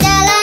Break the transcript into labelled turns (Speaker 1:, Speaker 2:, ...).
Speaker 1: জ্বালা